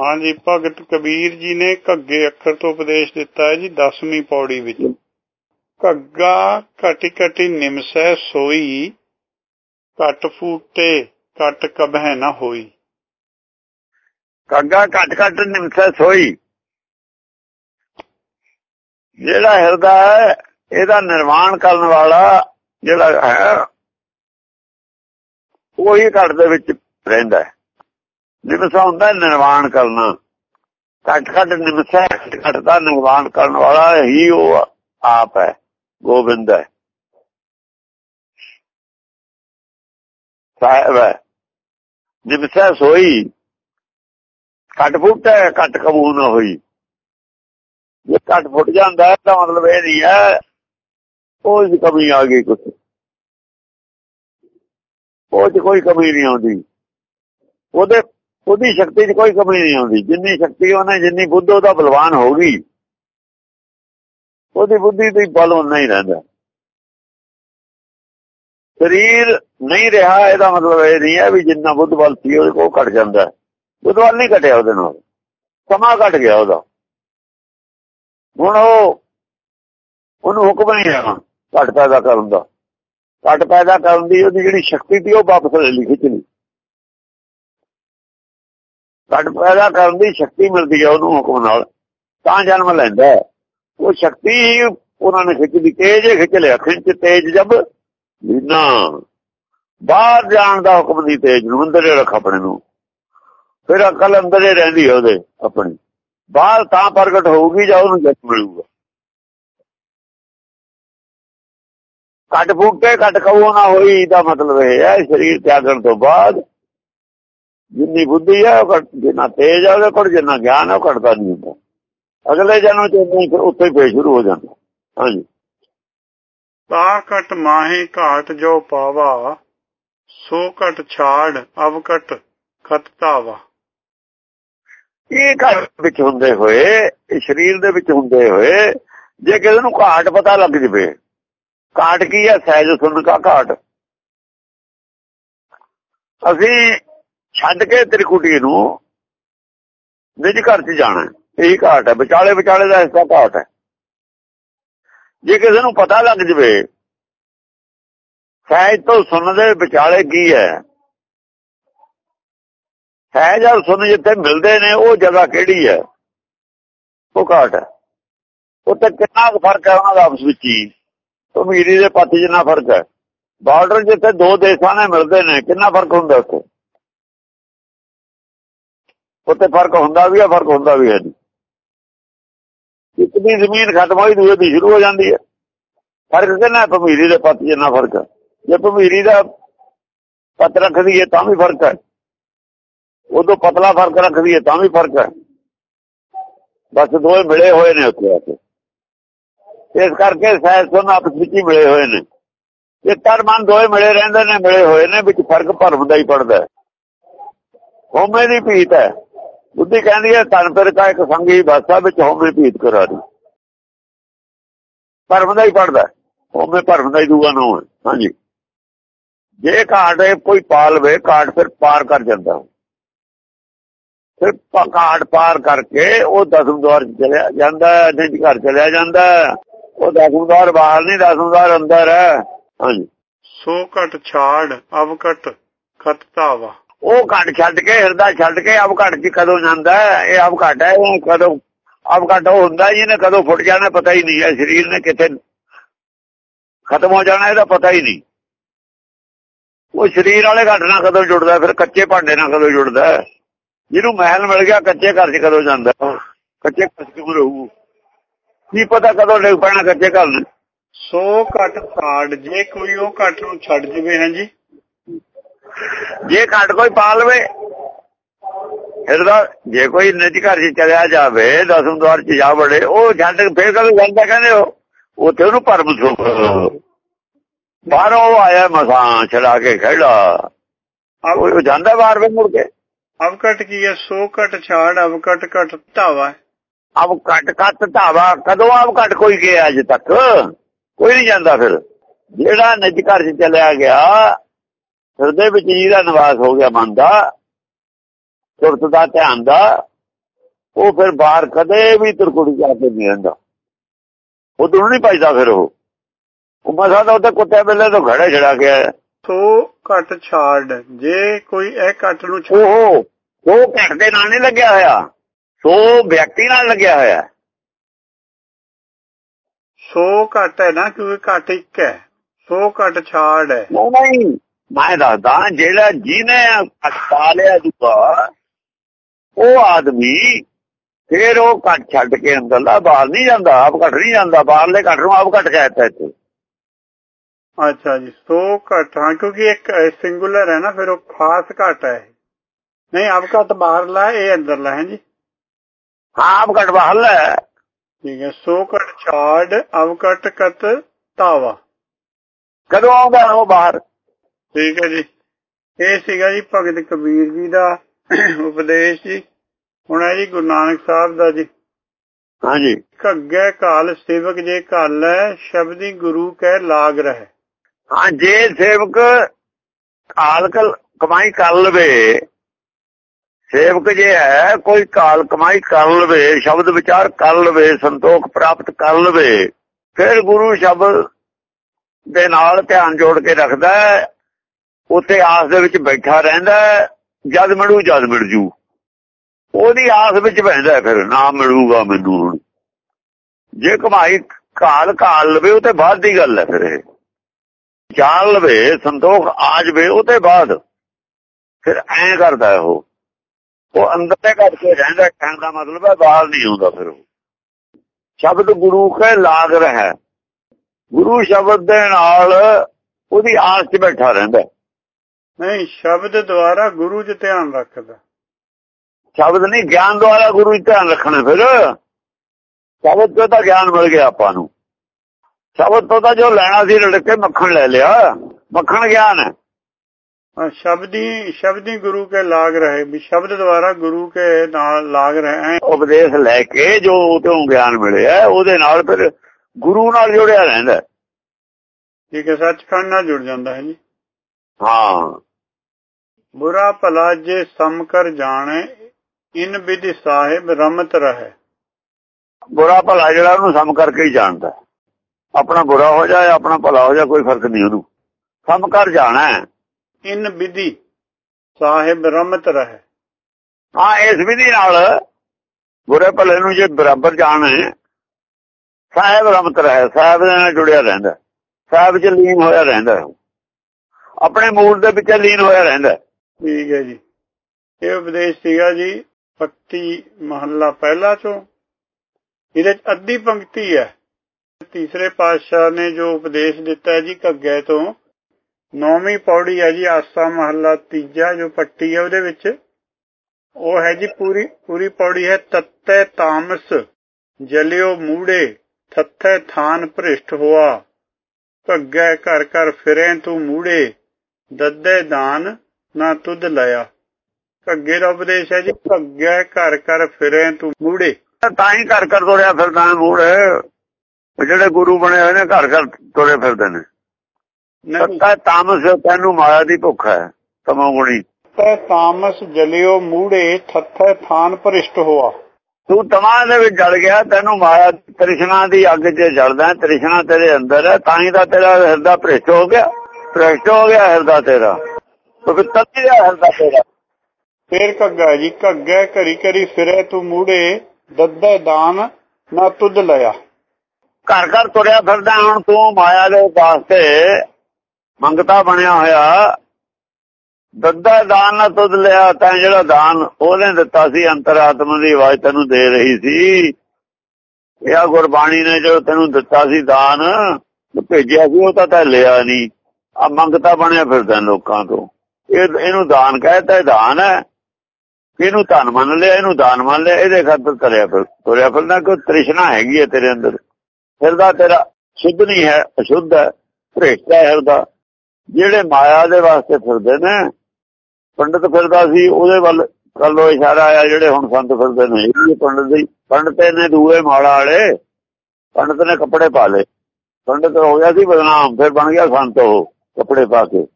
ਹਾਂਜੀ, ਭਗਤ ਕਬੀਰ ਜੀ ਨੇ ਘੱਗੇ ਅੱਖਰ ਤੋਂ ਉਪਦੇਸ਼ ਦਿੱਤਾ ਹੈ ਜੀ 10ਵੀਂ ਪੌੜੀ ਵਿੱਚ। ਘੱਗਾ ਘਟੀ ਘਟੀ ਨਿਮਸੈ ਸੋਈ, ਘਟ ਫੂਟੇ, ਘਟ ਕਬਹਿ ਨਾ ਹੋਈ। ਘੱਗਾ ਘਟ ਘਟ ਨਿਮਸੈ ਸੋਈ। ਜਿਹੜਾ ਹਿਰਦਾ ਹੈ, ਇਹਦਾ ਨਿਰਮਾਣ ਕਰਨ ਵਾਲਾ ਜਿਹੜਾ ਹੈ, ਉਹੀ ਘਟ ਦੇ ਵਿੱਚ ਰਹਿੰਦਾ ਹੈ। ਨਿਮਸਾ ਹੁੰਦਾ ਨਿਰਵਾਣ ਕਰਨਾ। ਘਟ ਘਟ ਨਿਮਸਾ ਘਟ ਦਾ ਨਿਰਮਾਣ ਕਰਨ ਵਾਲਾ ਹੀ ਉਹ ਆਪ ਹੈ, ਗੋਬਿੰਦ ਹੈ। ਸਾਹਿਬ ਹੈ। ਨਿਮਸਾ ਸੋਈ, ਘਟ ਫੁੱਟੇ ਘਟ ਕਬੂ ਨਾ ਹੋਈ। ਜੇ ਘਟ ਫੁੱਟ ਜਾਂਦਾ ਤਾਂ ਮਤਲਬ ਇਹ ਨਹੀਂ ਹੈ, ਉਹ ਦੀ ਕਮੀ ਆ ਗਈ ਕੁਝ ਉਹ 'ਚ ਕੋਈ ਕਮੀ ਨਹੀਂ ਆਉਂਦੀ। ਉਹਦੇ ਉਹਦੀ ਸ਼ਕਤੀ 'ਚ ਕੋਈ ਕਮੀ ਨਹੀਂ ਆਉਂਦੀ। ਜਿੰਨੀ ਸ਼ਕਤੀ ਉਹਨੇ, ਜਿੰਨੀ ਬੁੱਧ ਉਹਦਾ ਬਲਵਾਨ ਹੋ ਗਈ ਉਹਦੀ ਬੁੱਧੀ ਦੀ ਬਲ ਉਹ ਹੀ ਰਹਿੰਦਾ। ਸਰੀਰ ਨਹੀਂ ਰਿਹਾ, ਇਹਦਾ ਮਤਲਬ ਇਹ ਨਹੀਂ ਹੈ ਵੀ ਜਿੰਨਾ ਬੁੱਧ ਬਲ ਸੀ ਉਹਦੇ ਕੋਲ ਘਟ ਜਾਂਦਾ। ਬੁੱਧ ਬਲ ਨਹੀਂ ਘਟਿਆ ਉਹਦੇ ਨਾਲ। ਸਮਾਂ ਘਟ ਗਿਆ ਉਹਦਾ। ਹੁਣ ਉਹ, ਉਹਨੂੰ ਹੁਕਮ ਨਹੀਂ ਹੈ ਘਟ ਪੈਦਾ ਕਰਨ ਦਾ। ਘਟ ਪੈਦਾ ਕਰਨ ਦੀ ਉਹਦੀ ਜਿਹੜੀ ਸ਼ਕਤੀ ਸੀ ਉਹ ਵਾਪਸ ਲੈ ਲਈ ਖਿੱਚ ਲਈ। ਘਟ ਪੈਦਾ ਕਰਨ ਦੀ ਸ਼ਕਤੀ ਮਿਲਦੀ ਹੈ ਉਹਨੂੰ ਹੁਕਮ ਨਾਲ, ਤਾਂ ਜਨਮ ਲੈਂਦਾ ਉਹ ਸ਼ਕਤੀ ਉਹਨਾਂ ਨੇ ਖਿੱਚ ਲਈ ਤੇਜ ਖਿੱਚ ਲਿਆ। ਖਿੱਚ ਤੇਜ ਜਬ ਨਾ ਬਾਹਰ ਜਾਣ ਦਾ ਹੁਕਮ ਦੀ ਤੇਜ ਨੂੰ, ਅੰਦਰੇ ਰੱਖ ਆਪਣੇ ਨੂੰ। ਫਿਰ ਅਕਲ ਅੰਦਰੇ ਰਹਿੰਦੀ ਉਹਦੇ, ਆਪਣੀ। ਬਾਹਰ ਤਾਂ ਪ੍ਰਗਟ ਹੋਊਗੀ ਜਾਂ ਉਹਨੂੰ ਜਨਮ ਮਿਲੂਗਾ। ਕੱਟ ਫੂਕੇ ਕੱਟ ਕਵੋ ਨਾ ਹੋਈ ਦਾ ਮਤਲਬ ਇਹ ਹੈ, ਸਰੀਰ ਤਿਆਗਣ ਤੋਂ ਬਾਅਦ ਜਿੰਨੀ ਬੁੱਧੀ ਉਹ ਜਿੰਨਾ ਤੇਜ ਹੈ ਉਹਦੇ ਕੋਲ ਜਿੰਨਾ ਗਿਆਨ ਹੈ ਉਹ ਘਟਦਾ ਨਹੀਂ ਹੁੰਦਾ। ਅਗਲੇ ਜਨਮ ਚ ਉੱਥੇ ਹੀ ਫੇਰ ਸ਼ੁਰੂ ਹੋ ਜਾਂਦਾ। ਹਾਂਜੀ। ਤਾ ਘਟ ਮਾਹੇ ਘਾਟ ਜੋ ਪਾਵਾ ਸੋ ਘਟ ਛਾੜ ਅਬ ਘਟ ਖਤਤਾਵਾ ਇਹ ਘਰ ਵਿੱਚ ਹੁੰਦੇ ਹੋਏ ਇਹ ਸਰੀਰ ਦੇ ਵਿੱਚ ਹੁੰਦੇ ਹੋਏ ਜੇ ਕਿਸੇ ਨੂੰ ਘਾਟ ਪਤਾ ਲੱਗ ਜਵੇ ਘਾਟ ਕੀ ਹੈ ਸਹਿਜ ਸੁਣ ਕਾ ਘਾਟ। ਅਸੀਂ ਛੱਡ ਕੇ ਤ੍ਰਿਕੁਟੀ ਨੂੰ ਨਿਜ ਘਰ 'ਚ ਜਾਣਾ ਇਹੀ ਘਾਟ ਹੈ। ਵਿਚਾਲੇ ਵਿਚਾਲੇ ਦਾ ਹਿੱਸਾ ਘਾਟ ਹੈ। ਜੇ ਕਿਸੇ ਨੂੰ ਪਤਾ ਲੱਗ ਜਵੇ ਸਹਿਜ ਤੋਂ ਸੁਣ ਦੇ ਵਿਚਾਲੇ ਕੀ ਹੈ? ਸਹਿਜ ਔਰ ਸੁਣ ਜਿੱਥੇ ਮਿਲਦੇ ਨੇ, ਉਹ ਜਗ੍ਹਾ ਕਿਹੜੀ ਹੈ? ਉਹ ਘਾਟ ਹੈ। ਉੱਥੇ ਕਿੰਨਾ ਫ਼ਰਕ ਹੈ ਉਹਨਾਂ ਦਾ ਆਪਸ ਵਿੱਚ ਹੀ? ਭਮੀਰੀ ਦੇ ਪੱਤ ਜਿੰਨਾ ਫ਼ਰਕ ਹੈ। ਬਾਰਡਰ ਜਿੱਥੇ ਦੋ ਦੇਸ਼ਾਂ ਨੇ ਮਿਲਦੇ ਨੇ, ਕਿੰਨਾ ਫ਼ਰਕ ਹੁੰਦਾ ਉੱਥੇ? ਉੱਥੇ ਫ਼ਰਕ ਹੁੰਦਾ ਵੀ ਆ, ਫ਼ਰਕ ਹੁੰਦਾ ਵੀ ਹੈ ਜੀ। ਇੱਕ ਦੀ ਜ਼ਮੀਨ ਖਤਮ ਹੋਈ, ਦੂਏ ਦੀ ਸ਼ੁਰੂ ਹੋ ਜਾਂਦੀ ਹੈ। ਫ਼ਰਕ ਕਿੰਨਾ ਭਮੀਰੀ ਦੇ ਪੱਤ ਜਿੰਨਾ ਫ਼ਰਕ ਹੈ। ਜੇ ਭਮੀਰੀ ਦਾ ਪੱਤ ਰੱਖਦੀ ਹੈ, ਤਾਂ ਵੀ ਫ਼ਰਕ ਹੈ। ਉਦੋਂ ਪਤਲਾ ਫ਼ਰਕ ਰੱਖਦੀ ਹੈ, ਤਾਂ ਵੀ ਫ਼ਰਕ ਹੈ। ਬਸ ਦੋਏ ਮਿਲੇ ਹੋਏ ਨੇ ਉੱਥੇ ਆ ਕੇ। ਇਸ ਕਰਕੇ ਸਹਿਜ ਸੁਨ ਆਪਸ ਵਿੱਚ ਹੀ ਮਿਲੇ ਹੋਏ ਨੇ। ਇਹ ਤਰ ਮਨ ਦੋਏ ਮਿਲੇ ਰਹਿੰਦੇ ਨੇ, ਮਿਲੇ ਹੋਏ ਨੇ, ਵਿੱਚ ਫ਼ਰਕ ਭਰਮ ਦਾ ਹੀ ਪੜਦਾ ਹੋਮੇ ਦੀ ਭੀਤ ਹੈ। ਬੁੱਧੀ ਕਹਿੰਦੀ ਹੈ ਤਨ ਫਿਰ ਕਾ ਇੱਕ ਸੰਗੀ ਬਾਸਾ ਵਿੱਚ ਹੋਮੇ ਭੀਤ ਕਰਾ ਭਰਮ ਦਾ ਹੀ ਪੜਦਾ ਹੋਮੇ ਭਰਮ ਦਾ ਹੀ ਦੂਆ ਨਾ ਹੋਣ ਹਾਂਜੀ। ਜੇ ਘਾਟ ਕੋਈ ਪਾਲਵੇ ਘਾਟ ਫਿਰ ਪਾਰ ਕਰ ਜਾਂਦਾ ਫਿਰ ਘਾਟ ਪਾਰ ਕਰਕੇ ਉਹ ਦਸਮ ਦਵਾਰ ਚਲਿਆ ਜਾਂਦਾ ਨਿਜ ਘਰ ਚਲਿਆ ਜਾਂਦਾ ਉਹ ਦਸਮ ਦਵਾਰ ਬਾਹਰ ਨਹੀਂ, ਦਸਮ ਦਵਾਰ ਅੰਦਰ ਹੈ। ਹਾਂਜੀ। ਸੋ ਘਟ ਛਾੜ ਅਬ ਘਟ ਖਤਤਾਵਾ ਉਹ ਘਟ ਛੱਡ ਕੇ, ਹਿਰਦਾ ਛੱਡ ਕੇ ਅਬ ਘਟ ਚ ਕਦੋਂ ਜਾਂਦਾ ਇਹ ਅਬ ਘਟ ਹੈ, ਉਹ ਕਦੋਂ ਅਬ ਘਟ ਉਹ ਹੁੰਦਾ ਜਿਹਨੇ ਕਦੋਂ ਫੁੱਟ ਜਾਣਾ ਪਤਾ ਹੀ ਨਹੀਂ ਹੈ, ਸਰੀਰ ਨੇ ਕਿੱਥੇ ਖਤਮ ਹੋ ਜਾਣਾ, ਇਹਦਾ ਪਤਾ ਹੀ ਨਹੀਂ। ਉਹ ਸਰੀਰ ਵਾਲੇ ਘਟ ਨਾਲ ਕਦੋਂ ਜੁੜਦਾ, ਫਿਰ ਕੱਚੇ ਭਾਂਡੇ ਨਾਲ ਕਦੋਂ ਜੁੜਦਾ ਜਿਹਨੂੰ ਮਹਿਲ ਮਿਲ ਗਿਆ, ਕੱਚੇ ਘਰ 'ਚ ਕਦੋਂ ਜਾਂਦਾ ਕੱਚੇ ਘਰ 'ਚ ਕਿਉਂ ਰਹੂ? ਕੀ ਪਤਾ ਕਦੋਂ ਡਿੱਗ ਪੈਣਾ ਕੱਚੇ ਘਰ ਨੂੰ? ਸੋ ਘਟ ਛਾੜ ਜੇ ਕੋਈ ਉਹ ਘਟ ਨੂੰ ਛੱਡ ਜਵੇ, ਹਾਂਜੀ? ਜੇ ਘਟ ਕੋਈ ਪਾ ਲਵੇ ਹਿਰਦਾ ਜੇ ਕੋਈ ਨਿਜ ਘਰ 'ਚ ਚਲਿਆ ਜਾਵੇ ਦਸਮ ਦਵਾਰ 'ਚ ਜਾ ਵੜੇ ਉਹ ਛੱਡ ਫੇਰ ਕਦੋਂ ਜਾਂਦਾ ਕਹਿੰਦੇ ਉਹ ਉੱਥੇ ਉਹਨੂੰ ਭਰਮ ਸੁਖ। ਬਾਹਰੋਂ ਆਇਆ ਮਸਾਂ ਛੜਾ ਕੇ ਖੜਾ। ਉਹ ਜਾਂਦਾ ਬਾਹਰ ਵੇ ਮੁੜ ਕੇ। ਅਬ ਘਟ ਕੀ ਹੈ? ਸੋ ਘਟ ਛਾੜ ਅਬ ਘਟ ਧਾਵਾ। ਅਬ ਘਟ ਧਾਵਾ ਕਦੋਂ ਅਬ ਘਟ ਕੋਈ ਗਿਆ ਅਜ ਤੱਕ? ਕੋਈ ਨਹੀਂ ਜਾਂਦਾ ਫਿਰ। ਜਿਹੜਾ ਨਿਜ ਘਰ 'ਚ ਚਲਿਆ ਗਿਆ ਹਿਰਦੇ ਵਿੱਚ ਜਿਹਦਾ ਨਿਵਾਸ ਹੋ ਗਿਆ ਮਨ ਦਾ ਸੁਰਤ ਦਾ ਧਿਆਨ ਦਾ ਉਹ ਫਿਰ ਬਾਹਰ ਕਦੇ ਵੀ ਤੁਰਕੁੜੀ ਜਾ ਕੇ ਨਹੀਂ ਰਹਿੰਦਾ। ਉਦੋਂ ਨਹੀਂ ਭਜਦਾ ਫਿਰ ਉਹ। ਉਹ ਮਸਾ ਤਾਂ ਉੱਤੇ ਕੁੱਤੇ ਬਿੱਲੇ ਤੋਂ ਘੜੇ ਛੜਾ ਕੇ ਆਇਆ ਸੋ ਘਟ ਛਾੜ ਜੇ ਕੋਈ ਇਹ ਘਟ ਨੂੰ ਉਹ ਉਹ ਘਟ ਦੇ ਨਾਲ ਨਹੀਂ ਲੱਗਿਆ ਹੋਇਆ। ਸੋ ਵਿਅਕਤੀ ਨਾਲ ਲੱਗਿਆ ਹੋਇਆ ਸੋ ਘਟ ਹੈ ਨਾ ਕਿਉਂਕਿ ਘਟ ਇੱਕ ਹੈ। ਸੋ ਘਟ ਛਾੜ ਹੈ। ਨਹੀਂ ਨਹੀਂ। ਮੈਂ ਦੱਸਦਾ ਜਿਹੜਾ ਜਿਹਨੇ ਪਾ ਲਿਆ ਦੂਆ ਉਹ ਆਦਮੀ ਫਿਰ ਉਹ ਘਟ ਛੱਡ ਕੇ ਅੰਦਰਲਾ ਬਾਹਰ ਨਹੀਂ ਜਾਂਦਾ ਆਪ ਘਟ ਨਹੀਂ ਜਾਂਦਾ ਬਾਹਰਲੇ ਘਟ ਨੂੰ ਆਪ ਘਟ ਕਹਿਤਾ ਇੱਥੇ। ਅੱਛਾ ਜੀ ਸੋ ਘਟ ਹਾਂ ਕਿਉਂਕਿ ਇੱਕ ਸਿੰਗੂਲਰ ਹੈ ਨਾ ਫਿਰ ਉਹ ਖਾਸ ਘਟ ਹੈ ਨਹੀਂ ਆਪ ਘਟ ਬਾਹਰਲਾ ਇਹ ਅੰਦਰਲਾ ਹੈ ਜੀ? ਹਾਂ ਆਪ ਘਟ ਬਾਹਰਲਾ ਠੀਕ ਹੈ ਸੋ ਘਟ ਛਾੜ ਅਵਕਟ ਕਤ ਤਾਵਾ। ਕਦੋਂ ਆਉਂਦਾ ਉਹ ਬਾਹਰ? ਠੀਕ ਹੈ ਜੀ। ਇਹ ਸੀਗਾ ਜੀ ਭਗਤ ਕਬੀਰ ਜੀ ਦਾ ਉਪਦੇਸ਼ ਜੀ। ਹੁਣ ਹੈ ਜੀ ਗੁਰੂ ਨਾਨਕ ਸਾਹਿਬ ਦਾ ਜੀ। ਹਾਂਜੀ। ਘੱਗੇ ਕਾਲ ਸੇਵਕ ਜੇ ਕਾਲੈ ਸ਼ਬਦੀ ਗੁਰੂ ਕਹਿ ਲਾਗ ਰਹਿ। ਹਾਂ ਜੇ ਸੇਵਕ ਕਾਲ ਕਲ ਕਮਾਈ ਕਰ ਲਵੇ ਸੇਵਕ ਜੇ ਹੈ ਕੋਈ ਕਾਲ ਕਮਾਈ ਕਰ ਲਵੇ ਸ਼ਬਦ ਵਿਚਾਰ ਕਰ ਲਵੇ ਸੰਤੋਖ ਪ੍ਰਾਪਤ ਕਰ ਲਵੇ ਫਿਰ ਗੁਰੂ ਸ਼ਬਦ ਦੇ ਨਾਲ ਧਿਆਨ ਜੋੜ ਕੇ ਰੱਖਦਾ ਹੈ, ਆਸ ਦੇ ਵਿੱਚ ਬੈਠਾ ਰਹਿੰਦਾ ਜਦ ਮਿਲੂ ਜਦ ਮਿਲ ਜੂ। ਉਹਦੀ ਆਸ ਵਿੱਚ ਬਹਿੰਦਾ ਫਿਰ ਨਾ ਮਿਲੂਗਾ ਮੈਨੂੰ ਹੁਣ। ਜੇ ਕਮਾਈ ਕਾਲ ਕਾਲ ਲਵੇ ਉਹ ਤੇ ਬਾਅਦ ਦੀ ਗੱਲ ਹੈ ਫਿਰ ਇਹ। ਚਾਲ ਲਵੇ ਸੰਤੋਖ ਆ ਜਵੇ ਉਹ ਤੇ ਬਾਅਦ। ਫਿਰ ਐਂ ਕਰਦਾ ਹੈ ਉਹ। ਉਹ ਅੰਦਰ ਤੇ ਕੇ ਰਹਿੰਦਾ ਕਹਿਣ ਦਾ ਮਤਲਬ ਹੈ ਬਾਹਰ ਨਹੀਂ ਆਉਂਦਾ ਫਿਰ ਉਹ। ਸ਼ਬਦ ਗੁਰੂ ਕੇ ਲਾਗ ਰਹਾ ਗੁਰੂ ਸ਼ਬਦ ਦੇ ਨਾਲ ਉਹਦੀ ਆਸ 'ਚ ਬੈਠਾ ਰਹਿੰਦਾ ਨਹੀਂ ਸ਼ਬਦ ਦੁਆਰਾ ਗੁਰੂ 'ਚ ਧਿਆਨ ਰੱਖਦਾ। ਸ਼ਬਦ ਨਹੀਂ ਗਿਆਨ ਦੁਆਰਾ ਗੁਰੂ 'ਚ ਧਿਆਨ ਰੱਖਣਾ ਫਿਰ। ਸ਼ਬਦ ਤੋਂ ਤਾਂ ਗਿਆਨ ਮਿਲ ਗਿਆ ਆਪਾਂ ਨੂੰ। ਸ਼ਬਦ ਤੋਂ ਤਾਂ ਜੋ ਲੈਣਾ ਸੀ ਲੜ ਕੇ ਮੱਖਣ ਲੈ ਲਿਆ। ਮੱਖਣ ਗਿਆਨ ਹੈ। ਸ਼ਬਦੀ ਸ਼ਬਦੀ ਗੁਰੂ ਕੇ ਲਾਗ ਰਹੇ ਵੀ ਸ਼ਬਦ ਦੁਆਰਾ ਗੁਰੂ ਕੇ ਨਾਲ ਲਾਗ ਰਹੇ ਉਪਦੇਸ਼ ਲੈ ਕੇ ਜੋ ਉਹ ਤੋਂ ਗਿਆਨ ਮਿਲਿਆ ਉਹਦੇ ਨਾਲ ਫਿਰ ਗੁਰੂ ਨਾਲ ਜੁੜਿਆ ਰਹਿੰਦਾ। ਠੀਕ ਹੈ ਸੱਚਖੰਡ ਨਾਲ ਜੁੜ ਜਾਂਦਾ ਹੈ ਜੀ। ਹਾਂ। ਬੁਰਾ ਭਲਾ ਜੇ ਸਮ ਕਰ ਜਾਣੇ ਇਨ ਵਿਧि ਸਾਹਿਬ ਰਮਤ ਰਹੇ ਬੁਰਾ ਭਲਾ ਜਿਹੜਾ ਉਹਨੂੰ ਸਮ ਕਰਕੇ ਹੀ ਜਾਣਦਾ। ਆਪਣਾ ਬੁਰਾ ਹੋ ਜਾਏ ਆਪਣਾ ਭਲਾ ਹੋ ਜਾਏ ਕੋਈ ਫ਼ਰਕ ਨਹੀਂ ਉਹਨੂੰ ਸਮ ਕਰ ਜਾਣਾ। ਇਨ ਵਿਧि ਸਾਹਿਬ ਰਮਤ ਰਹੇ ਹਾਂ ਇਸ ਵਿਧੀ ਨਾਲ ਬੁਰੇ ਭਲੇ ਨੂੰ ਜੇ ਬਰਾਬਰ ਜਾਣਾ ਸਾਹਿਬ ਰਮਤ ਰਹੇ ਸਾਹਿਬ ਨਾਲ ਜੁੜਿਆ ਰਹਿੰਦਾ। ਸਾਹਿਬ ਚ ਲੀਨ ਹੋਇਆ ਰਹਿੰਦਾ। ਆਪਣੇ ਮੂਲ ਦੇ ਵਿੱਚ ਲੀਨ ਹੋਇਆ ਰਹਿੰਦਾ। ਠੀਕ ਹੈ ਜੀ। ਇਹ ਉਪਦੇਸ਼ ਸੀਗਾ ਜੀ ਪੱਤੀ ਮਹੱਲਾ ਪਹਿਲਾ ਚੋਂ। ਇਹਦੇ 'ਚ ਅੱਧੀ ਪੰਕਤੀ ਹੈ। ਤੀਸਰੇ ਪਾਤਸ਼ਾਹ ਨੇ ਜੋ ਉਪਦੇਸ਼ ਦਿੱਤਾ ਹੈ ਜੀ ਘੱਗੇ ਤੋਂ, ਨੌਵੀਂ ਪੌੜੀ ਹੈ ਜੀ ਆਸਾ ਮਹੱਲਾ, ਤੀਜਾ ਜੋ ਪੱਟੀ ਹੈ ਉਹਦੇ ਵਿੱਚ, ਉਹ ਹੈ ਜੀ ਪੂਰੀ ਪੂਰੀ ਪੌੜੀ ਹੈ ਤੱਤੇ ਤਾਮਸ, ਜਲਿਓ ਮੂੜੇ ਥੱਥੇ ਥਾਨ ਭ੍ਰਿਸ਼ਟ ਹੋਆ। ਘੱਗੇ ਘਰ ਘਰ ਫਿਰੇ ਤੂੰ ਮੂੜੇ, ਦੱਦੇ ਦਾਨ ਨਾ ਤੁਧ ਲਿਆ ਘੱਗੇ ਦਾ ਉਪਦੇਸ਼ ਹੈ ਜੀ ਘੱਗੇ ਘਰ ਘਰ ਫਿਰੇ ਤੂੰ ਮੂੜੇ। ਤਾਂ ਹੀ ਘਰ ਘਰ ਤੁਰਿਆ ਫਿਰਦਾ ਮੂੜ। ਜਿਹੜੇ ਗੁਰੂ ਬਣੇ ਹੋਏ ਨੇ ਘਰ ਘਰ ਤੁਰੇ ਫਿਰਦੇ ਨੇ। ਸੱਤਾ ਤਾਮਸ ਤੈਨੂੰ ਮਾਇਆ ਦੀ ਭੁੱਖ ਹੈ ਤਮੋਗੁਣੀ ਤੈ ਤਾਮਸ ਜਲਿਓ ਮੂੜੇ ਥੱਥੇ ਥਾਨ ਭ੍ਰਿਸ਼ਟ ਹੋਆ। ਤੂੰ ਤਮਾਂ ਦੇ ਵਿੱਚ ਜਲ ਗਿਆ ਤੈਨੂੰ ਮਾਇਆ ਦੀ ਤ੍ਰਿਸ਼ਨਾ ਦੀ ਅੱਗ 'ਚ ਜਲਦਾ ਤ੍ਰਿਸ਼ਨਾ ਤੇਰੇ ਅੰਦਰ ਹੈ ਤਾਂ ਹੀ ਤਾਂ ਤੇਰਾ ਹਿਰਦਾ ਭ੍ਰਿਸ਼ਟ ਹੋ ਗਿਆ। ਭ੍ਰਿਸ਼ਟ ਹੋ ਗਿਆ ਹਿਰਦਾ ਤੇਰਾ। ਪਵਿੱਤਰ ਨਹੀਂ ਰਿਹਾ ਹਿਰਦਾ ਤੇਰਾ। ਫੇਰ ਘੱਗਾ ਜੀ ਘੱਗੇ ਘਰੀ ਘਰੀ ਫਿਰੇ ਤੂੰ ਮੂੜੇ ਦੱਦੇ ਦਾਨ ਨਾ ਤੁਧ ਲਿਆ ਘਰ ਘਰ ਤੁਰਿਆ ਫਿਰਦਾ ਹੁਣ ਤੂੰ ਮਾਇਆ ਦੇ ਵਾਸਤੇ ਮੰਗਤਾ ਬਣਿਆ ਹੋਇਆ। ਦੱਦਾ ਦਾਨ ਨਾ ਤੁਧ ਲਿਆ ਤਾਂ ਜਿਹੜਾ ਦਾਨ ਉਹਨੇ ਦਿੱਤਾ ਸੀ ਅੰਤਰਾਤਮਾ ਦੀ ਆਵਾਜ਼ ਤੈਨੂੰ ਦੇ ਰਹੀ ਸੀ। ਇਹ ਗੁਰਬਾਣੀ ਨੇ ਜੋ ਤੈਨੂੰ ਦਿੱਤਾ ਸੀ ਦਾਨ ਭੇਜਿਆ ਸੀ ਉਹ ਤਾਂ ਤੈ ਲਿਆ ਨਹੀਂ। ਆ ਮੰਗਤਾ ਬਣਿਆ ਫਿਰਦਾ ਲੋਕਾਂ ਤੋਂ। ਇਹ ਇਹਨੂੰ ਦਾਨ ਕਹਿੰਦਾ ਇਹ ਦਾਨ ਹੈ। ਇਹਨੂੰ ਧਨ ਮੰਨ ਲਿਆ, ਇਹਨੂੰ ਦਾਨ ਮੰਨ ਲਿਆ, ਇਹਦੇ ਖਾਤਰ ਤੁਰਿਆ ਫਿਰ, ਤੁਰਿਆ ਫਿਰਦਾ ਕੋਈ ਤ੍ਰਿਸ਼ਨਾ ਹੈਗੀ ਹੈ ਤੇਰੇ ਅੰਦਰ। ਹਿਰਦਾ ਤੇਰਾ ਸ਼ੁੱਧ ਨਹੀਂ ਹੈ, ਅਸ਼ੁੱਧ ਹੈ, ਭ੍ਰਿਸ਼ਟ ਹੈ ਹਿਰਦਾ ਜਿਹੜੇ ਮਾਇਆ ਦੇ ਵਾਸਤੇ ਫਿਰਦੇ ਨੇ, ਪੰਡਤ ਫਿਰਦਾ ਸੀ, ਉਹਦੇ ਵੱਲ ਕਰ ਲੋ ਇਸ਼ਾਰਾ ਆਇਆ, ਜਿਹੜੇ ਹੁਣ ਸੰਤ ਫਿਰਦੇ ਨੇ, ਇਹ ਪੰਡਤ ਦੀ, ਪੰਡਤ ਨੇ ਦੂਏ ਮਾੜਾ ਵਾਲੇ, ਪੰਡਤ ਨੇ ਕੱਪੜੇ ਪਾ ਲਏ। ਪੰਡਤ ਹੋ ਗਿਆ ਸੀ ਬਦਨਾਮ, ਫਿਰ ਬਣ ਗਿਆ ਸੰਤ ਉਹ, ਕੱਪੜੇ ਪਾ ਕੇ।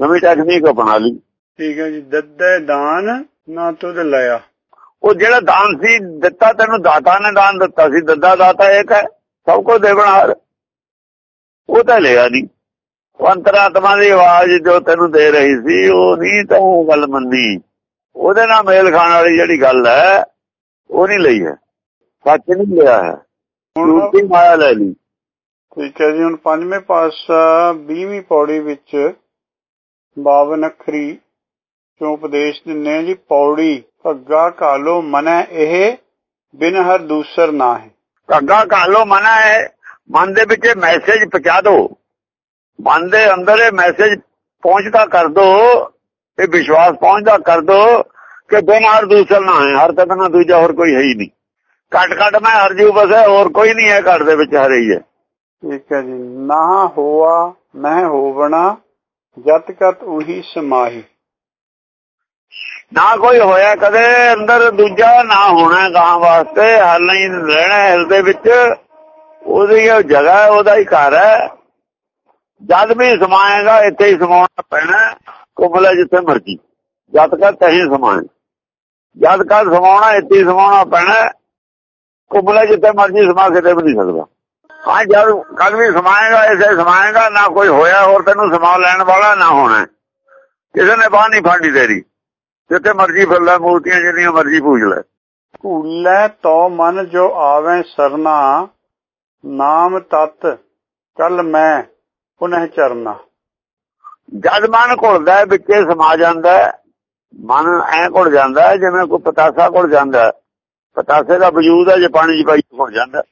ਨਵੀਂ ਟੈਕਨੀਕ ਅਪਣਾ ਲਈ। ਠੀਕ ਹੈ ਜੀ ਦੱਦੇ ਦਾਨ ਨਾ ਤੁਧ ਲਿਆ ਉਹ ਜਿਹੜਾ ਦਾਨ ਸੀ ਦਿੱਤਾ ਤੈਨੂੰ ਦਾਤਾ ਨੇ ਦਾਨ ਦਿੱਤਾ ਸੀ ਦੱਦਾ ਦਾਤਾ ਇੱਕ ਹੈ ਸਭ ਕੋ ਦੇਵਣਹਾਰ ਉਹ ਤਾਂ ਲਿਆ ਨਹੀਂ। ਉਹ ਅੰਤਰਾਤਮਾ ਦੀ ਆਵਾਜ਼ ਜੋ ਤੈਨੂੰ ਦੇ ਰਹੀ ਸੀ ਉਹ ਨਹੀਂ ਤਾਂ ਉਹ ਗੱਲ ਮੰਨੀ। ਉਹਦੇ ਨਾਲ ਮੇਲ ਖਾਣ ਵਾਲੀ ਜਿਹੜੀ ਗੱਲ ਹੈ ਉਹ ਨਹੀਂ ਲਈ ਹੈ। ਸੱਚ ਨਹੀਂ ਲਿਆ ਹੈ। ਝੂਠੀ ਮਾਇਆ ਲੈ ਲਈ। ਠੀਕ ਹੈ ਜੀ ਹੁਣ ਪੰਜਵੇਂ ਪਾਤਸ਼ਾਹ 20ਵੀਂ ਪੌੜੀ ਵਿੱਚ 52 ਅੱਖਰੀ ਚੋਂ ਉਪਦੇਸ਼ ਆ ਜੀ ਪੌੜੀ ਭੱਗਾ ਕਾਲੋ ਮਨੈ ਇਹ ਬਿਨ ਹਰ ਦੂਸਰ ਨਾ ਹੈ ਧੱਗਾ ਕਾਲੋ ਮਨਾ ਹੈ ਮਨ ਦੇ ਵਿੱਚ ਮੈਸੇਜ ਪਹੁੰਚਾ ਦਿਓ ਮਨ ਦੇ ਅੰਦਰ ਇਹ ਮੈਸੇਜ ਪਹੁੰਚਦਾ ਕਰ ਦੋ ਇਹ ਵਿਸ਼ਵਾਸ ਪਹੁੰਚਦਾ ਕਰ ਦੋ ਕਿ ਬਿਨ ਹਰ ਦੂਸਰ ਨਾ ਹੈ ਹਰ ਤੱਕ ਨਾ ਦੂਜਾ ਹੋਰ ਕੋਈ ਹੈ ਹੀ ਨਹੀਂ। ਘਟ ਘਟ ਮੈਂ ਹਰ ਜੂ ਬਸ ਹੈ ਹੋਰ ਕੋਈ ਨਹੀਂ ਹੈ ਘਟ ਦੇ ਵਿੱਚ ਹਰ ਹੀ ਹੈ। ਠੀਕ ਹੈ ਜੀ ਨਾ ਹੋਆ ਮਹਿ ਹੋਵਣਾ ਜਤ ਕਤ ਉਹੀ ਸਮਾਹੀ। ਨਾ ਕੋਈ ਹੋਇਆ ਕਦੇ ਅੰਦਰ ਦੂਜਾ ਨਾ ਹੋਣਾ ਗਾਂ ਵਾਸਤੇ ਹਰ ਨਹੀਂ ਰਹਿਣਾ ਹਿਲ ਦੇ ਵਿੱਚ। ਉਹਦੀ ਉਹ ਜਗ੍ਹਾ ਹੈ, ਉਹਦਾ ਹੀ ਘਰ ਹੈ। ਜਦ ਵੀ ਸਮਾਏਗਾ ਇੱਥੇ ਹੀ ਸਮਾਉਣਾ ਪੈਣਾ ਕੁਮਲਾ ਜਿੱਥੇ ਮਰਜ਼ੀ। ਜਦ ਕਾ ਤਹੀਂ ਸਮਾਏ ਜਦ ਕਾ ਸਮਾਉਣਾ ਇੱਥੇ ਹੀ ਸਮਾਉਣਾ ਪੈਣਾ ਕੁਮਲਾ ਜਿੱਥੇ ਮਰਜ਼ੀ ਸਮਾ ਕਿਤੇ ਵੀ ਨਹੀਂ ਸਕਦਾ। ਹਾਂ ਜਦ ਕਦ ਵੀ ਸਮਾਏਗਾ ਇਸੇ ਸਮਾਏਗਾ ਨਾ ਕੋਈ ਹੋਇਆ ਹੋਰ ਤੈਨੂੰ ਸਮਾ ਲੈਣ ਵਾਲਾ ਨਾ ਹੋਣਾ। ਕਿਸੇ ਨੇ ਬਾਹ ਨਹੀਂ ਫਾੜੀ ਤੇਰੀ। ਜਿੱਥੇ ਮਰਜ਼ੀ ਫਿਰ ਲੈ ਮੂਰਤੀਆਂ ਜਿੰਨੀਆਂ ਮਰਜ਼ੀ ਪੂਜ ਲੈ। ਭੂਲੇ ਤੋ ਮਨ ਜੋ ਆਵੇਂ ਸਰਨਾ ਨਾਮ ਤਤ ਕਲ ਮੈਂ ਪੁਨਹ ਚਰਨਾ। ਜਦ ਮਨ ਘੁਲਦਾ ਵਿੱਚੇ ਸਮਾ ਜਾਂਦਾ ਮਨ ਐ ਘੁਲ ਜਾਂਦਾ ਜਿਵੇਂ ਕੋਈ ਪਤਾਸਾ ਘੁਲ ਜਾਂਦਾ। ਪਤਾਸੇ ਦਾ ਵਜੂਦ ਹੈ ਜੇ ਪਾਣੀ 'ਚ ਪਾਈ ਘੁਲ ਜਾਂਦਾ।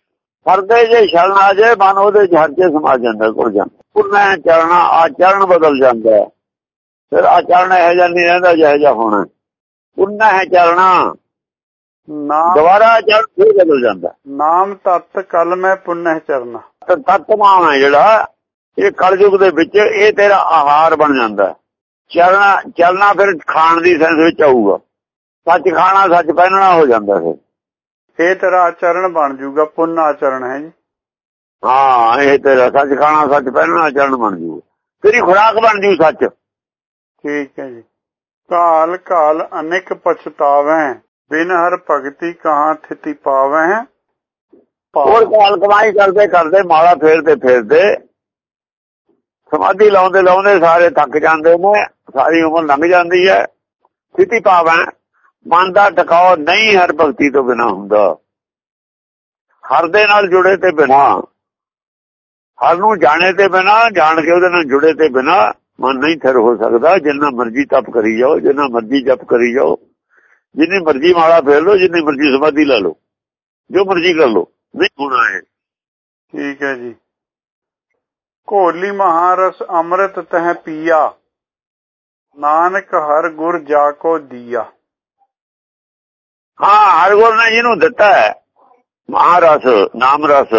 ਫਰਦੇ ਜੇ ਛਲਣ ਆ ਜਾਏ ਮਨ ਉਹਦੇ ਝੜਕੇ ਸਮਾ ਜਾਂਦਾ ਘੁਲ ਜਾਂਦਾ। ਪੁਰਨਾ ਚਲਣਾ ਆਚਰਣ ਬਦਲ ਜਾਂਦਾ। ਹੈ। ਫਿਰ ਆਚਰਣ ਇਹ ਜਿਹਾ ਨਹੀਂ ਰਹਿੰਦਾ ਜਿਹੋ ਜਿਹਾ ਹੋਣਾ। ਪੁਰਨਾ ਹੈ ਚਲਣਾ ਨਾਮ ਦੁਬਾਰਾ ਆਚਰਣ ਫਿਰ ਬਦਲ ਜਾਂਦਾ। ਨਾਮ ਤਤ ਕਲ ਮੈਂ ਪੁਨਹ ਚਰਨਾ। ਤੇ ਤਤਮਾਨ ਹੈ ਜਿਹੜਾ ਇਹ ਕਲਯੁਗ ਦੇ ਵਿੱਚ ਇਹ ਤੇਰਾ ਆਹਾਰ ਬਣ ਜਾਂਦਾ। ਹੈ। ਚੱਲਣਾ ਚੱਲਣਾ ਫਿਰ ਖਾਣ ਦੀ ਸੈਂਸ ਵਿੱਚ ਆਊਗਾ। ਸੱਚ ਖਾਣਾ ਸੱਚ ਪਹਿਨਣਾ ਹੋ ਜਾਂਦਾ ਫਿਰ। ਇਹ ਤੇਰਾ ਆਚਰਣ ਬਣ ਜਾਊਗਾ ਪੁੰਨ ਆਚਰਣ ਹੈ ਜੀ। ਹਾਂ ਇਹ ਤੇਰਾ ਸੱਚ ਖਾਣਾ ਸੱਚ ਪਹਿਨਣਾ ਚਰਨ ਬਣ ਜੂ ਤੇਰੀ ਖੁਰਾਕ ਬਣ ਜੂ ਸੱਚ। ਠੀਕ ਹੈ ਜੀ। ਕਾਲ ਕਾਲ ਅਨੇਕ ਪਛਤਾਵੇਂ ਬਿਨ ਹਰ ਭਗਤੀ ਕਹਾਂ ਥਿਤੀ ਪਾਵੇਂ। ਹੋਰ ਕਾਲ ਕਮਾਈ ਕਰਦੇ ਕਰਦੇ ਮਾਲਾ ਫੇਰਦੇ ਫੇਰਦੇ। ਸਮਾਧੀ ਲਾਉਂਦੇ ਲਾਉਂਦੇ ਸਾਰੇ ਥੱਕ ਜਾਂਦੇ ਨੇ ਸਾਰੀ ਉਮਰ ਲੰਘ ਜਾਂਦੀ ਹੈ। ਸਥਿਤੀ ਪਾਵਾਂ। ਮਨ ਦਾ ਟਿਕਾਓ ਨਹੀਂ ਹਰ ਭਗਤੀ ਤੋਂ ਬਿਨਾ ਹੁੰਦਾ। ਹਰ ਦੇ ਨਾਲ ਜੁੜੇ ਤੇ ਬਿਨਾ, ਹਰ ਨੂੰ ਜਾਣੇ ਤੇ ਬਿਨਾ, ਜਾਣ ਕੇ ਉਹਦੇ ਨਾਲ ਜੁੜੇ ਤੇ ਬਿਨਾ, ਮਨ ਨਹੀਂ ਥਿਰ ਹੋ ਸਕਦਾ। ਜਿੰਨਾ ਮਰਜ਼ੀ ਤਪ ਕਰੀ ਜਾਓ, ਜਿੰਨਾ ਮਰਜ਼ੀ ਜਪ ਕਰੀ ਜਾਓ, ਜਿੰਨੀ ਮਰਜ਼ੀ ਮਾਲਾ ਫੇਰ ਲਓ, ਜਿੰਨੀ ਮਰਜ਼ੀ ਸਮਾਧੀ ਲਾ ਲਓ, ਜੋ ਮਰਜ਼ੀ ਕਰ ਲਓ, ਨਹੀਂ ਹੋਣਾ ਹੈ ਠੀਕ ਹੈ ਜੀ। ਘੋਲੀ ਮਹਾਰਸ ਅੰਮ੍ਰਿਤ ਤਹ ਪੀਆ, ਨਾਨਕ ਹਰ ਗੁਰ ਜਾ ਕੋ ਦੀਆ। ਹਾਂ ਹਰ ਗੁਰ ਨੇ ਜਿਹਨੂੰ ਦਿੱਤਾ ਹੈ ਮਹਾਰਸ ਨਾਮ ਰਸ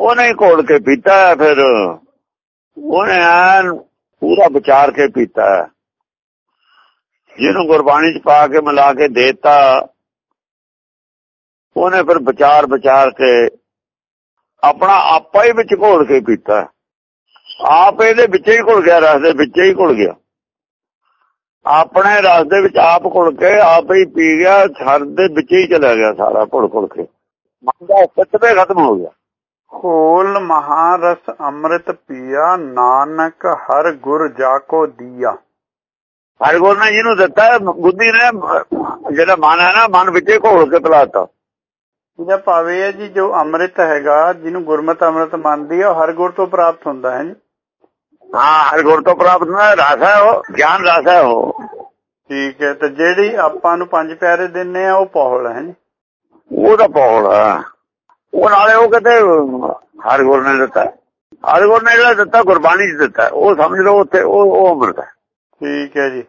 ਉਹਨੇ ਹੀ ਘੋਲ ਕੇ ਪੀਤਾ ਫਿਰ ਉਹਨੇ ਐਨ ਪੂਰਾ ਵਿਚਾਰ ਕੇ ਪੀਤਾ ਹੈ ਜਿਹਨੂੰ ਗੁਰਬਾਣੀ ਚ ਪਾ ਕੇ ਮਿਲਾ ਕੇ ਦੇਤਾ ਉਹਨੇ ਫਿਰ ਵਿਚਾਰ ਵਿਚਾਰ ਕੇ ਆਪਣਾ ਆਪਾ ਹੀ ਵਿੱਚ ਘੋਲ ਕੇ ਪੀਤਾ ਆਪ ਇਹਦੇ ਵਿੱਚ ਹੀ ਘੁਲ ਗਿਆ ਰਸ ਦੇ ਵਿੱਚ ਹੀ ਘੁਲ ਗਿਆ ਆਪਣੇ ਰਸ ਦੇ ਵਿੱਚ ਆਪ ਘੁਲ ਕੇ ਆਪ ਹੀ ਪੀ ਗਿਆ ਛਰ ਦੇ ਵਿੱਚ ਹੀ ਚਲਾ ਗਿਆ ਸਾਰਾ ਘੁਲ ਘੁਲ ਕੇ। ਮਨ ਦਾ ਸੱਚੇ ਖਤਮ ਹੋ ਗਿਆ। ਖੋਲ ਮਹਾਰਸ ਅੰਮ੍ਰਿਤ ਪੀਆ ਨਾਨਕ ਹਰ ਗੁਰ ਜਾ ਕੋ ਦੀਆ। ਹਰ ਗੁਰ ਨੇ ਜਿਹਨੂੰ ਦਿੱਤਾ ਬੁੱਧੀ ਨੇ ਜਿਹੜਾ ਮਨ ਹੈ ਨਾ ਮਨ ਵਿੱਚ ਘੋਲ ਕੇ ਪਿਲਾਤਾ। ਇਹਦਾ ਭਾਵੇਂ ਹੈ ਜੀ ਜੋ ਅੰਮ੍ਰਿਤ ਹੈਗਾ ਜਿਹਨੂੰ ਗੁਰਮਤਿ ਅੰਮ੍ਰਿਤ ਮੰਨਦੀ ਹੈ ਉਹ ਹਰ ਗੁਰ ਤੋਂ ਪ੍ਰਾਪਤ ਹੁੰਦਾ ਹੈ ਜੀ। ਹਾਂ ਹਰ ਗੁਰ ਤੋਂ ਪ੍ਰਾਪਤ ਨਾ ਰਸ ਹੈ ਉਹ ਗਿਆਨ ਰਸ ਹੈ ਉਹ। ਠੀਕ ਹੈ ਤੇ ਜਿਹੜੀ ਆਪਾਂ ਨੂੰ ਪੰਜ ਪਿਆਰੇ ਦਿੰਨੇ ਆ ਉਹ ਪੌਲ ਹੈ ਜੀ। ਉਹ ਤਾਂ ਪੌਲ ਹੈ। ਉਹ ਨਾਲੇ ਉਹ ਕਹਿੰਦੇ ਹਰ ਗੁਰ ਨੇ ਦਿੱਤਾ। ਹਰ ਗੁਰ ਨੇ ਜਿਹੜਾ ਦਿੱਤਾ ਗੁਰਬਾਣੀ ਚ ਦਿੱਤਾ। ਉਹ ਸਮਝ ਲਓ ਉੱਥੇ ਉਹ ਉਹ ਅੰਮ੍ਰਿਤ ਹੈ। ਠੀਕ ਹੈ ਜੀ।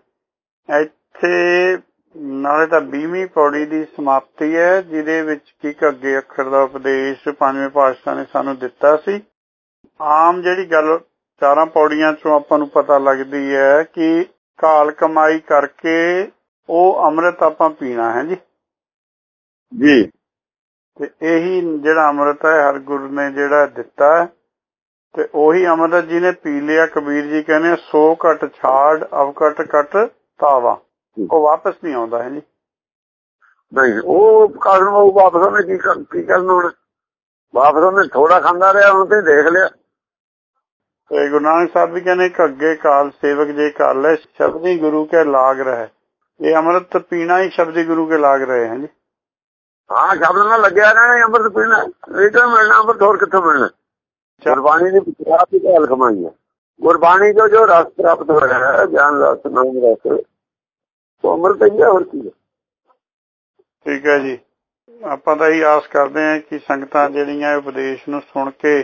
ਇੱਥੇ ਨਾਲੇ ਤਾਂ 20ਵੀਂ ਪੌੜੀ ਦੀ ਸਮਾਪਤੀ ਹੈ ਜਿਹਦੇ ਵਿੱਚ ਕੀ ਅੱਗੇ ਅੱਖਰ ਦਾ ਉਪਦੇਸ਼ ਪੰਜਵੇਂ ਪਾਤਸ਼ਾਹ ਨੇ ਸਾਨੂੰ ਦਿੱਤਾ ਸੀ। ਆਮ ਜਿਹੜੀ ਗੱਲ ਚਾਰਾਂ ਪੌੜੀਆਂ ਚੋਂ ਆਪਾਂ ਨੂੰ ਪਤਾ ਲੱਗਦੀ ਹੈ ਕਿ ਕਾਲ ਕਮਾਈ ਕਰਕੇ ਉਹ ਅੰਮ੍ਰਿਤ ਆਪਾਂ ਪੀਣਾ ਹੈ ਜੀ। ਜੀ। ਤੇ ਇਹੀ ਜਿਹੜਾ ਅੰਮ੍ਰਿਤ ਹੈ ਹਰ ਗੁਰੂ ਨੇ ਜਿਹੜਾ ਦਿੱਤਾ ਤੇ ਉਹੀ ਅੰਮ੍ਰਿਤ ਜੀ ਨੇ ਪੀ ਲਿਆ ਕਬੀਰ ਜੀ ਕਹਿੰਦੇ ਸੋ ਘਟ ਛਾੜ ਅਵ ਘਟ ਤਾਵਾ। ਉਹ ਵਾਪਸ ਨਹੀਂ ਆਉਂਦਾ ਹੈ ਜੀ। ਨਹੀਂ ਉਹ ਕਾਰਨ ਉਹ ਵਾਪਸ ਉਹਨੇ ਕੀ ਕੀ ਕਰਨਾ ਹੁਣ? ਵਾਪਸ ਉਹਨੇ ਥੋੜਾ ਖਾਂਦਾ ਰਿਹਾ ਹੁਣ ਤੇ ਦੇਖ ਲਿਆ। ਤੇ ਗੁਰੂ ਨਾਨਕ ਸਾਹਿਬ ਵੀ ਕਹਿੰਦੇ ਘੱਗੇ ਕਾਲ ਸੇਵਕ ਜੇ ਕਾਲ ਸ਼ਬਦੀ ਗੁਰੂ ਕੇ ਲਾਗ ਰਹਿ। ਇਹ ਅੰਮ੍ਰਿਤ ਪੀਣਾ ਹੀ ਸ਼ਬਦੀ ਗੁਰੂ ਕੇ ਲਾਗ ਰਹੇ ਹੈ ਜੀ। ਹਾਂ ਸ਼ਬਦ ਨਾਲ ਲੱਗਿਆ ਇਹ ਅੰਮ੍ਰਿਤ ਪੀਣਾ। ਇਹ ਤਾਂ ਮਿਲਣਾ ਅੰਮ੍ਰਿਤ ਹੋਰ ਕਿੱਥੋਂ ਮਿਲਣਾ? ਗੁਰਬਾਣੀ ਦੀ ਪਿਛਾੜ ਦੀ ਗੱਲ ਕਮਾਈ ਹੈ ਗੁਰਬਾਣੀ ਤੋਂ ਜੋ ਰਸ ਪ੍ਰਾਪਤ ਹੋਇਆ ਹੈ ਗਿਆਨ ਰਸ ਨਾਮ ਰਸ ਉਹ ਅੰਮ੍ਰਿਤ ਹੀ ਹੈ ਹੋਰ ਕੀ ਹੈ? ਠੀਕ ਹੈ ਜੀ। ਆਪਾਂ ਤਾਂ ਇਹੀ ਆਸ ਕਰਦੇ ਹਾਂ ਕਿ ਸੰਗਤਾਂ ਜਿਹੜੀਆਂ ਉਪਦੇਸ਼ ਨੂੰ ਸੁਣ ਕੇ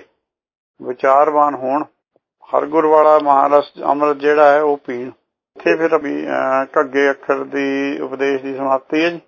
ਵਿਚਾਰਵਾਨ ਹੋਣ। ਹਰਗੁਰ ਵਾਲਾ ਮਹਾਰਸ ਅੰਮ੍ਰਿਤ ਜਿਹੜਾ ਹੈ ਉਹ ਪੀਣ। ਇੱਥੇ ਫਿਰ ਘੱਗੇ ਅੱਖਰ ਦੀ ਉਪਦੇਸ਼ ਦੀ ਸਮਾਪਤੀ ਹੈ ਜੀ।